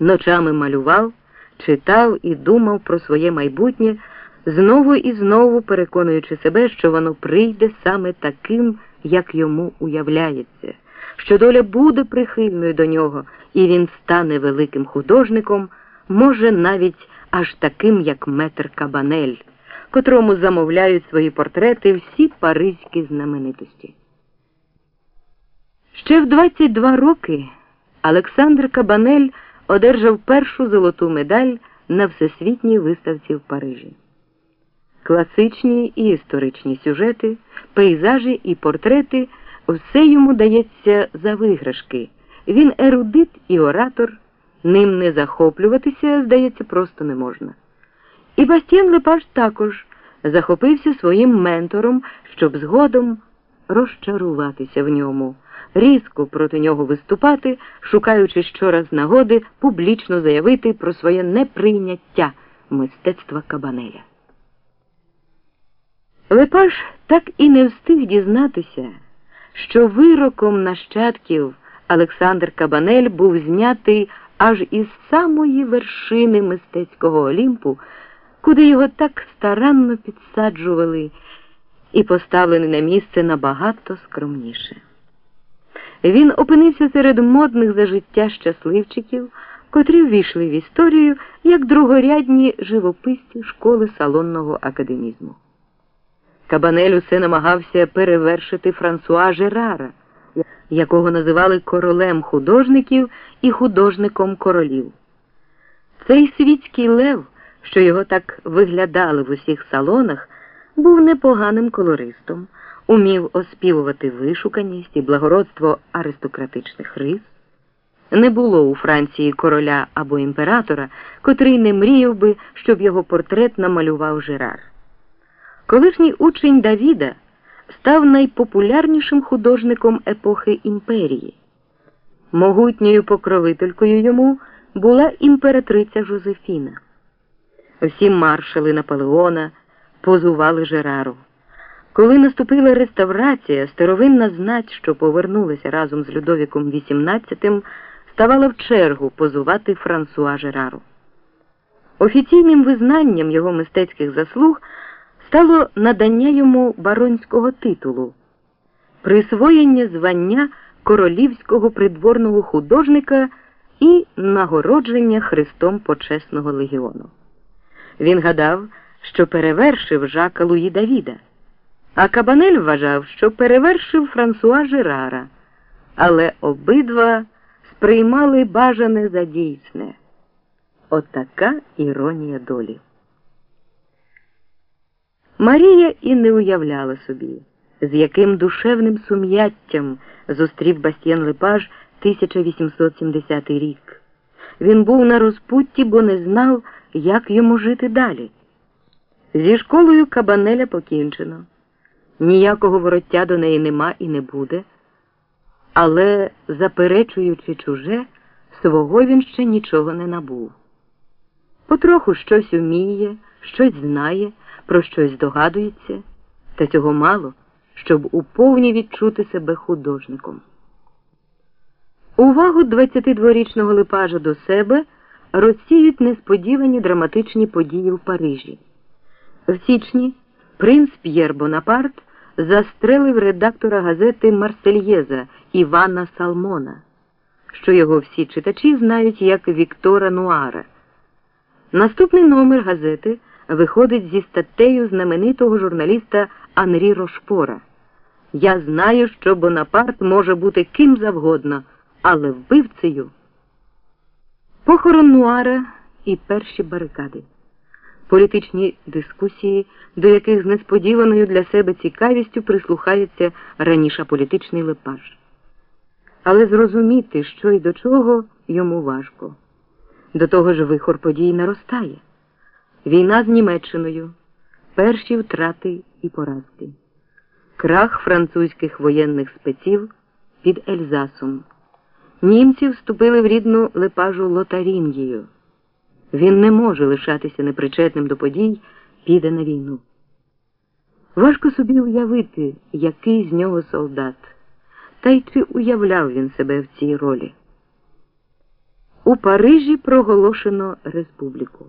ночами малював, читав і думав про своє майбутнє, знову і знову переконуючи себе, що воно прийде саме таким, як йому уявляється, що доля буде прихильною до нього, і він стане великим художником, може навіть аж таким, як метр Кабанель, котрому замовляють свої портрети всі паризькі знаменитості. Ще в 22 роки Олександр Кабанель одержав першу золоту медаль на всесвітній виставці в Парижі. Класичні і історичні сюжети, пейзажі і портрети все йому дається за виграшки. Він ерудит і оратор, ним не захоплюватися, здається, просто не можна. І Бастіан Лепаш також захопився своїм ментором, щоб згодом розчаруватися в ньому різко проти нього виступати, шукаючи щораз нагоди публічно заявити про своє неприйняття мистецтва Кабанеля. Лепаш так і не встиг дізнатися, що вироком нащадків Олександр Кабанель був знятий аж із самої вершини мистецького Олімпу, куди його так старанно підсаджували, і поставлений на місце набагато скромніше. Він опинився серед модних за життя щасливчиків, котрі ввійшли в історію як другорядні живописці школи салонного академізму. Кабанель усе намагався перевершити Франсуа Жерара, якого називали королем художників і художником королів. Цей світський лев, що його так виглядали в усіх салонах, був непоганим колористом умів оспівувати вишуканість і благородство аристократичних рис. Не було у Франції короля або імператора, котрий не мріяв би, щоб його портрет намалював Жерар. Колишній учень Давіда став найпопулярнішим художником епохи імперії. Могутньою покровителькою йому була імператриця Жозефіна. Всі маршали Наполеона позували Жерару. Коли наступила реставрація, старовинна знать, що повернулася разом з Людовіком XVIII, ставала в чергу позувати Франсуа Жерару. Офіційним визнанням його мистецьких заслуг стало надання йому баронського титулу, присвоєння звання королівського придворного художника і нагородження Христом Почесного легіону. Він гадав, що перевершив Жака Луї Давіда. А Кабанель вважав, що перевершив Франсуа Жерара, але обидва сприймали бажане за дійсне. Отака іронія долі. Марія і не уявляла собі, з яким душевним сум'яттям зустрів Бастіен Лепаж 1870 рік. Він був на розпутті, бо не знав, як йому жити далі. Зі школою Кабанеля покінчено. Ніякого вороття до неї нема і не буде, але, заперечуючи чуже, свого він ще нічого не набув. Потроху щось уміє, щось знає, про щось догадується, та цього мало, щоб уповні відчути себе художником. Увагу 22-річного Липажа до себе розсіють несподівані драматичні події в Парижі. В січні принц П'єр Бонапарт застрелив редактора газети Марсельєза Івана Салмона, що його всі читачі знають як Віктора Нуара. Наступний номер газети виходить зі статтею знаменитого журналіста Анрі Рошпора. Я знаю, що Бонапарт може бути ким завгодно, але вбивцею. Похорон Нуара і перші барикади політичні дискусії, до яких з несподіваною для себе цікавістю прислухається раніше політичний лепаж. Але зрозуміти, що й до чого, йому важко. До того ж вихор подій наростає. Війна з Німеччиною, перші втрати і поразки, крах французьких воєнних спеців під Ельзасом. Німці вступили в рідну лепажу Лотарінгію. Він не може лишатися непричетним до подій, піде на війну. Важко собі уявити, який з нього солдат, та й чи уявляв він себе в цій ролі. У Парижі проголошено республіку.